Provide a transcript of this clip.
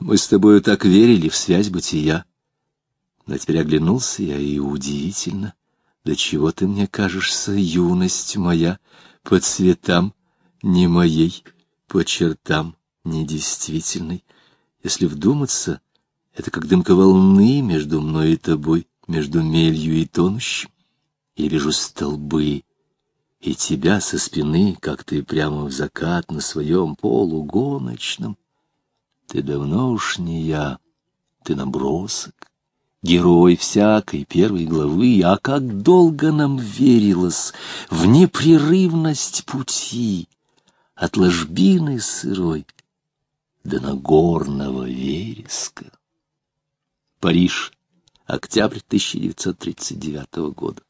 Мы с тобою так верили в связь бытия. Но теперь оглянулся я, и удивительно, до чего ты мне кажешься, юность моя, по цветам не моей, по чертам недействительной. Если вдуматься, это как дымка волны между мной и тобой, между мелью и тонущим. Я вижу столбы, и тебя со спины, как ты прямо в закат на своем полугоночном. Ты давно уж не я, ты набросок, герой всякой первой главы, а как долго нам верилось в непрерывность пути от ложбины сырой до Нагорного вереска. Париж, октябрь 1939 года.